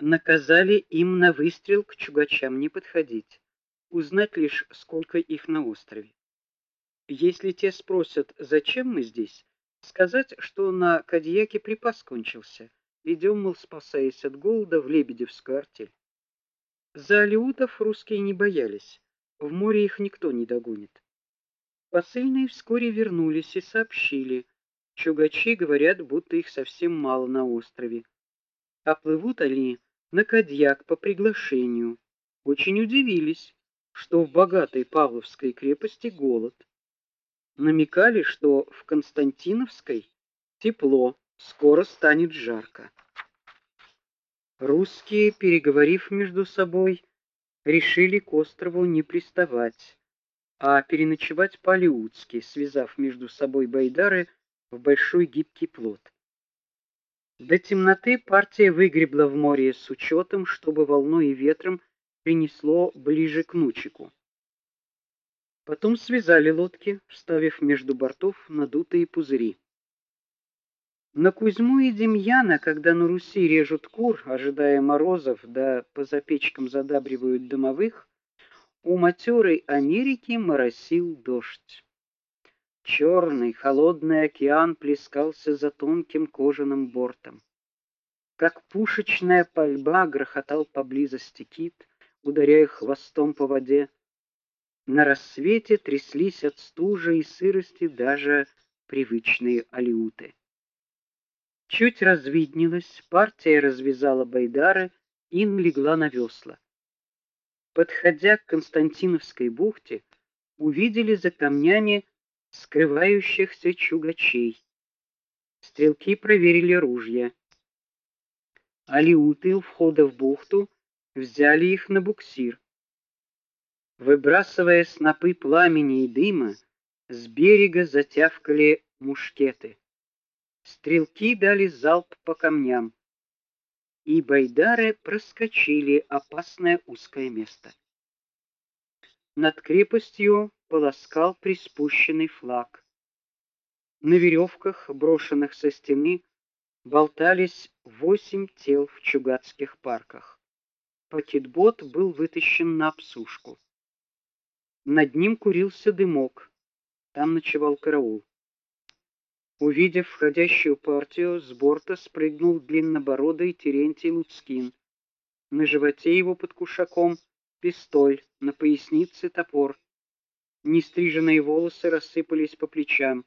наказали им на выстрел к чугачам не подходить, узнать лишь, сколько их на острове. Если те спросят, зачем мы здесь, сказать, что на Кадьяке припас кончился. Идем, мол, спасаясь от голода в Лебедевскую артель. За алиутов русские не боялись. В море их никто не догонит. Посыльные вскоре вернулись и сообщили: чугачи говорят, будто их совсем мало на острове. А плывут они на Кадьяк по приглашению. Очень удивились, что в богатой Павловской крепости голод. Намекали, что в Константиновской тепло, скоро станет жарко. Русские, переговорив между собой, решили к острову не приставать, а переночевать по-алиутски, связав между собой байдары в большой гибкий плот. До темноты партия выгребла в море с учетом, чтобы волной и ветром принесло ближе к Нучику. Потом связали лодки, вставив между бортов надутые пузыри. На Кузьму и Демьяна, когда на Руси режут кур, ожидая морозов, да по запечкам задабривают домовых, у матерой Америки моросил дождь. Черный холодный океан плескался за тонким кожаным бортом. Как пушечная пальба грохотал поблизости кит, ударяя хвостом по воде. На рассвете тряслись от стужи и сырости даже привычные алиуты. Чуть развиднелось, партия развязала байдары и налегла на весла. Подходя к Константиновской бухте, увидели за камнями скрывающихся чугачей. Стрелки проверили ружья. Алиуты у входа в бухту взяли их на буксир. Выбрасывая снопы пламени и дыма, с берега затявкали мушкеты. Стрелки дали залп по камням, и байдары проскочили опасное узкое место. Над крепостью полоскал приспущенный флаг. На веревках, брошенных со стены, болтались восемь тел в чугатских парках. Пакетбот был вытащен на обсушку. Над ним курился дымок. Там ночевал караул. Увидев входящую партию, с борта спрыгнул длиннобородый Терентий Луцкин. На животе его под кушаком пистоль, на пояснице топор. Нестриженные волосы рассыпались по плечам.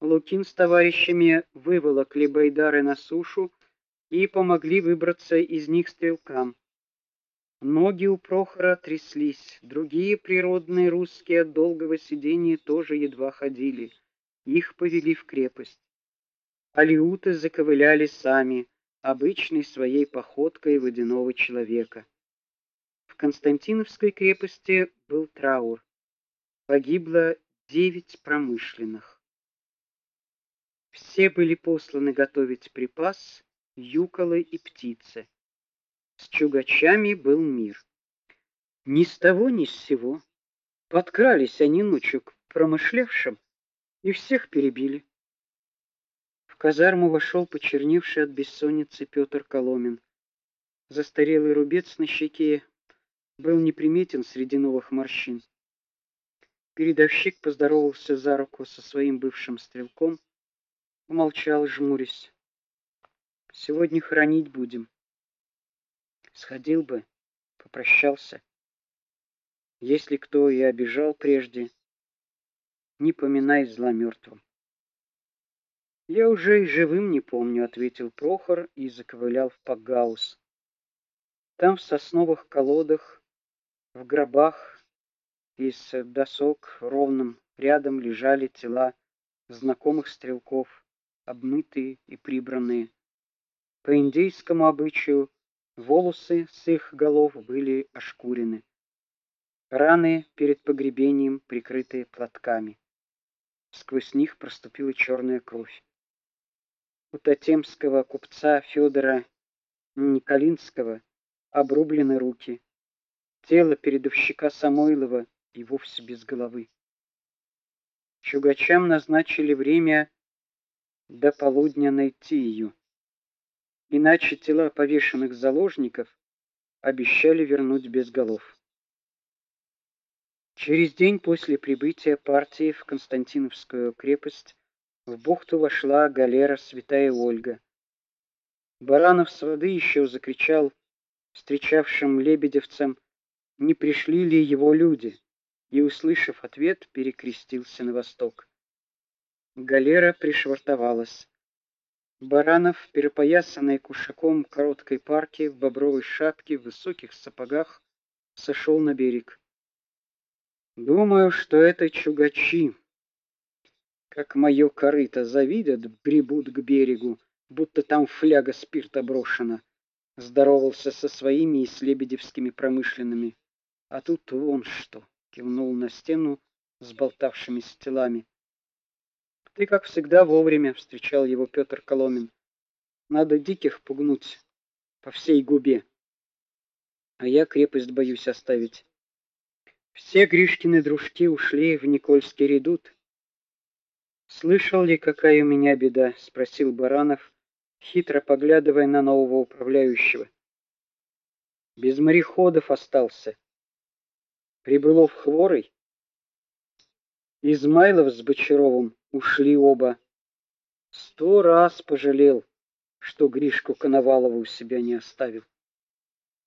Лукин с товарищами выволокли байдары на сушу и помогли выбраться из них стрелкам. Ноги у Прохора тряслись, другие природные русские от долгого сидения тоже едва ходили. Их повели в крепость. Алиуты заковыляли сами, обычной своей походкой водяного человека. В Константиновской крепости был траур погибло девять промышленных. Все были посланы готовить припас, юколы и птицы. С чугачами был мир. Ни с того ни с сего подкрались они ночью к промышлявшим и всех перебили. В казарму вошел почерневший от бессонницы Петр Коломин. Застарелый рубец на щеке был неприметен среди новых морщин. Передовщик поздоровался за руку со своим бывшим стрелком, умолчал, жмурясь. Сегодня хоронить будем. Сходил бы, попрощался. Если кто и обижал прежде, не поминай зла мертвым. Я уже и живым не помню, ответил Прохор и заковылял в Пагаус. Там в сосновых колодах, в гробах из досок ровным рядом лежали тела знакомых стрелков, обмытые и прибранные. По индейскому обычаю волосы с их голов были ошкурены. Раны перед погребением прикрыты платками. Сквозь них проступила черная кровь. У татемского купца Федора Николинского обрублены руки. Тело передовщика Самойлова и вовсе без головы. Чугачам назначили время до полудня найти ее. иначе тела повешенных заложников обещали вернуть без голов. Через день после прибытия партии в Константиновскую крепость в бухту вошла галера Святая Ольга. Баранов с воды еще закричал встречавшим лебедевцам, не пришли ли его люди, и услышав ответ, перекрестился на восток. Галера пришвартовалась. Баранов, перепоясанный кушаком короткой парки, в бобровой шапке, в высоких сапогах, сошел на берег. Думаю, что это чугачи. Как моё корыто завидят, бребут к берегу, будто там фляга спирта брошена. Здоровался со своими и с лебедевскими промышленными. А тут вон что, кивнул на стену с болтавшимися телами. Ты, как всегда, вовремя встречал его Петр Коломин. Надо диких пугнуть по всей губе. А я крепость боюсь оставить. Все Гришкины дружки ушли в Никольский редут. Слышал ли, какая у меня беда, спросил Баранов, хитро поглядывая на нового управляющего. Без мореходов остался. Прибылов хворый. Измайлов с Бочаровым ушли оба. Сто раз пожалел, что Гришку Коновалова у себя не оставил.